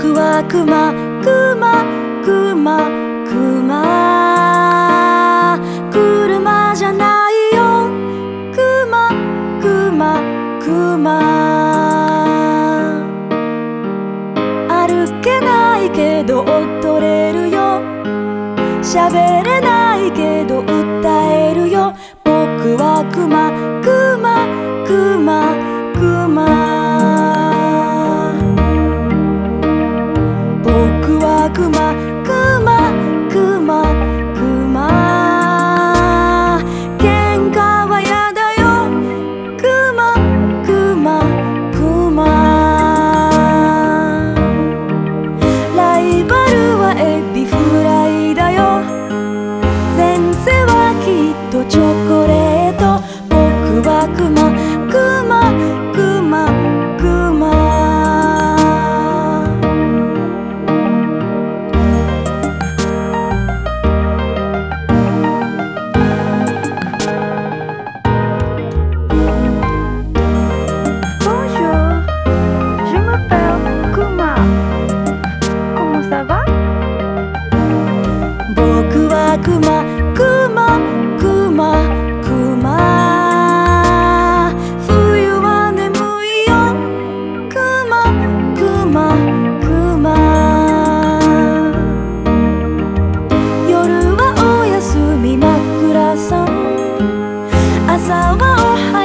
くはクマクマクマクマ。車じゃないよ。クマクマクマ。歩けないけど踊れるよ。喋れないけどチョコ over